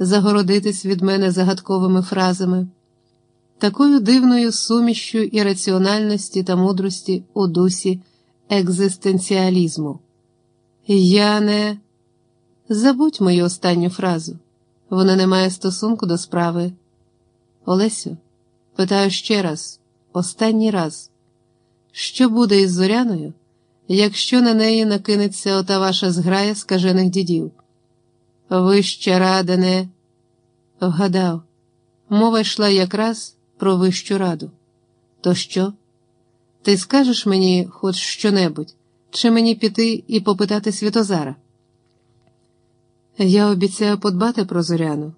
загородитись від мене загадковими фразами, такою дивною сумішчю ірраціональності та мудрості у дусі екзистенціалізму. Я не забудь мою останню фразу. Вона не має стосунку до справи. Олесю, питаю ще раз, останній раз, що буде із зоряною, якщо на неї накинеться ота ваша зграя скажених дідів? Вища радане!» вгадав, мова йшла якраз про вищу раду. То що? Ти скажеш мені хоч що-небудь, чи мені піти і попитати Святозара? Я обіцяю подбати про зоряну,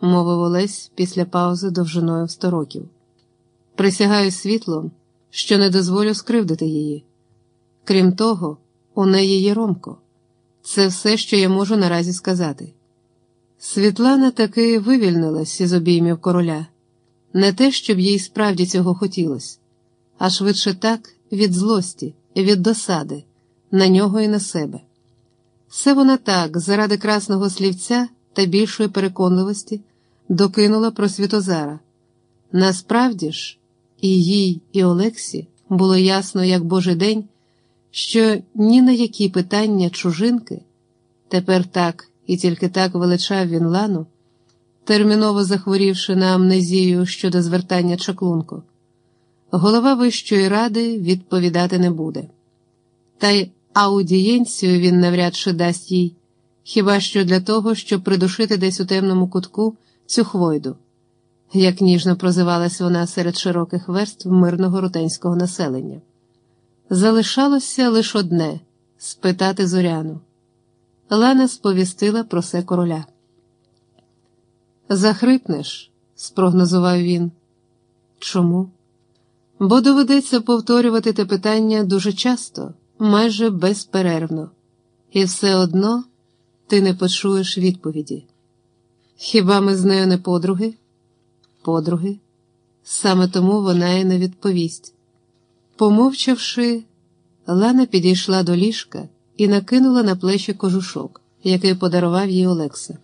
мовив Олесь після паузи довжиною в сто років. Присягаю світлом, що не дозволю скривдити її. Крім того, у неї є Ромко. Це все, що я можу наразі сказати. Світлана таки вивільнилась із обіймів короля, не те, щоб їй справді цього хотілося, а швидше так від злості, від досади, на нього і на себе. Все вона так, заради красного слівця та більшої переконливості, докинула про Світозара. Насправді ж, і їй, і Олексі було ясно, як Божий день, що ні на які питання чужинки, тепер так і тільки так величав він лану, терміново захворівши на амнезію щодо звертання чаклунку, голова Вищої ради відповідати не буде. Та й аудієнцію він навряд чи дасть їй, хіба що для того, щоб придушити десь у темному кутку цю хвойду, як ніжно прозивалась вона серед широких верств мирного рутенського населення. Залишалося лише одне спитати зоряну. Лана сповістила про це короля. Захрипнеш, спрогнозував він. Чому? Бо доведеться повторювати те питання дуже часто, майже безперервно, і все одно ти не почуєш відповіді. Хіба ми з нею не подруги? Подруги? Саме тому вона й не відповість. Помовчавши, Лана підійшла до ліжка і накинула на плечі кожушок, який подарував їй Олекса.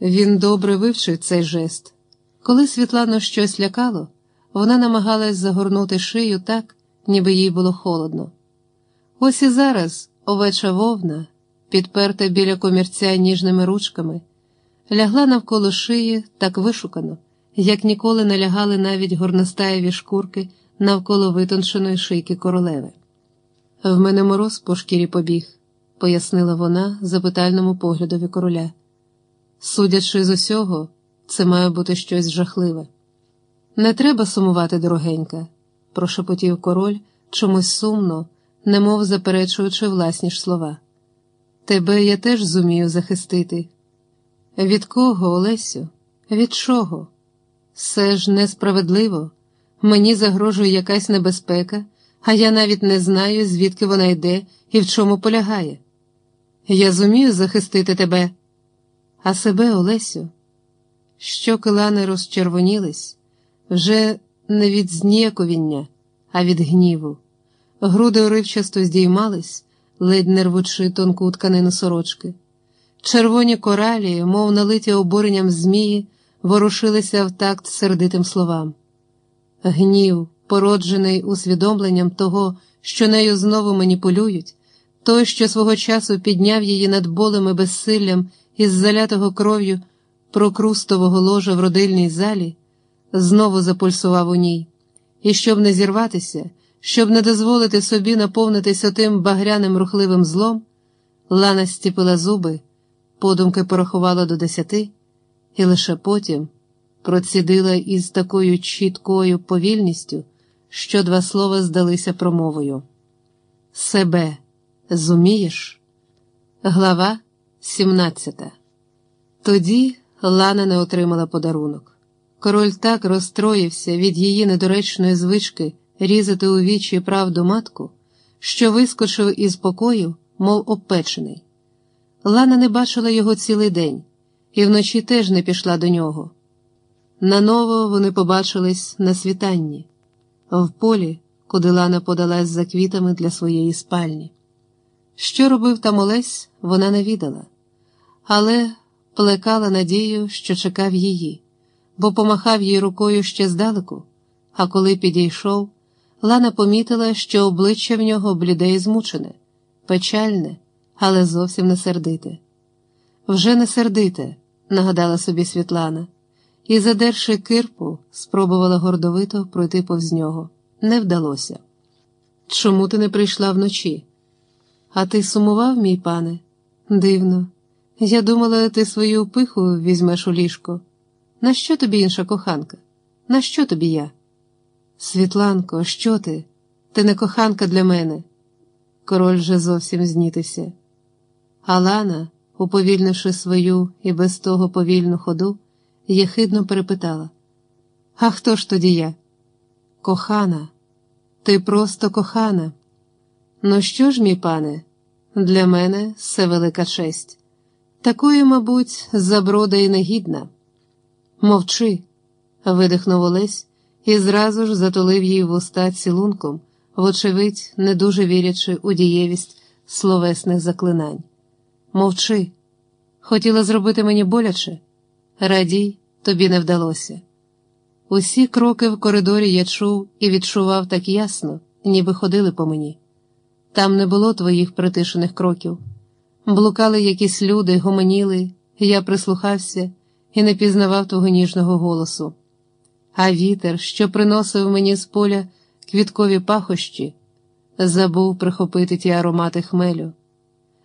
Він добре вивчив цей жест. Коли Світлану щось лякало, вона намагалась загорнути шию так, ніби їй було холодно. Ось і зараз овеча вовна, підперта біля комірця ніжними ручками, лягла навколо шиї так вишукано, як ніколи не лягали навіть горностаєві шкурки навколо витонченої шийки королеви. В мене мороз по шкірі побіг, пояснила вона запитальному поглядові короля. Судячи з усього, це має бути щось жахливе. Не треба сумувати, дорогенька, прошепотів король чомусь сумно, немов заперечуючи власні ж слова. Тебе я теж зумію захистити. Від кого, Олесю? Від чого? Все ж несправедливо. Мені загрожує якась небезпека, а я навіть не знаю, звідки вона йде і в чому полягає. Я зумію захистити тебе, а себе, Олесю. Щоки Лани розчервонілись вже не від зніяковіння, а від гніву. Груди уривчасто здіймались, ледь не рвучи тонку тканину сорочки. Червоні коралі, мов налиті обуренням змії, ворушилися в такт сердитим словам. Гнів, породжений усвідомленням того, що нею знову маніпулюють, той, що свого часу підняв її над болем і безсиллям із залятого кров'ю прокрустового ложа в родильній залі, знову запульсував у ній, і щоб не зірватися, щоб не дозволити собі наповнитися тим багряним рухливим злом, Лана стіпила зуби, подумки порахувала до десяти, і лише потім процідила із такою чіткою повільністю, що два слова здалися промовою. Себе зумієш? Глава 17 Тоді Лана не отримала подарунок. Король так розстроївся від її недоречної звички різати у вічі правду матку, що вискочив із покою, мов обпечений. Лана не бачила його цілий день, і вночі теж не пішла до нього. Наново вони побачились на світанні, в полі, куди Лана подалась за квітами для своєї спальні. Що робив там Олесь, вона не відала, але плекала надію, що чекав її, бо помахав їй рукою ще здалеку, а коли підійшов, Лана помітила, що обличчя в нього бліде і змучене, печальне, але зовсім не сердите. Вже не сердите, нагадала собі Світлана, і, задерши кирпу, спробувала гордовито пройти повз нього. Не вдалося. Чому ти не прийшла вночі? А ти сумував, мій пане? Дивно. Я думала, ти свою пиху візьмеш у ліжко. На що тобі інша коханка? На що тобі я? Світланко, що ти? Ти не коханка для мене. Король же зовсім знітився. Алана, уповільнивши свою і без того повільну ходу, єхидно перепитала: А хто ж тоді я? Кохана, ти просто кохана. Ну що ж, мій пане, для мене це велика честь. Такої, мабуть, заброда і негідна. Мовчи, видихнув Олесь і зразу ж затулив їй вуста цілунком, вочевидь, не дуже вірячи у дієвість словесних заклинань. Мовчи, хотіла зробити мені боляче, радій, тобі не вдалося. Усі кроки в коридорі я чув і відчував так ясно, ніби ходили по мені. Там не було твоїх притишених кроків. Блукали якісь люди, гомоніли, я прислухався і не пізнавав того ніжного голосу. А вітер, що приносив мені з поля квіткові пахощі, забув прихопити ті аромати хмелю,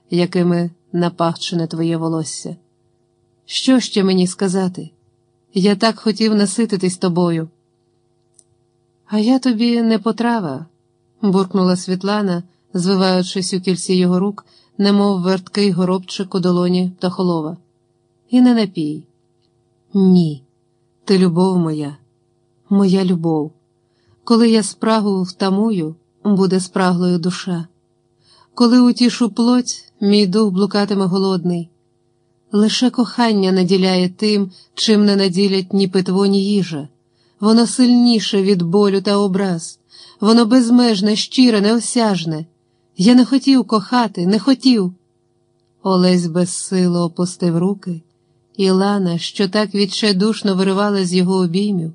якими напахчене твоє волосся. Що ще мені сказати? Я так хотів насититись тобою. А я тобі не потрава, буркнула Світлана, звиваючись у кільці його рук, немов верткий горобчик у долоні птахолова. І не напій. Ні, ти любов моя, моя любов. Коли я спрагу втамую, буде спраглою душа. Коли утішу плоть, мій дух блукатиме голодний. Лише кохання наділяє тим, чим не наділять ні питво, ні їжа. Воно сильніше від болю та образ, воно безмежне, щире, неосяжне. Я не хотів кохати, не хотів. Олесь безсило опустив руки, і Лана, що так відчайдушно виривала з його обіймів,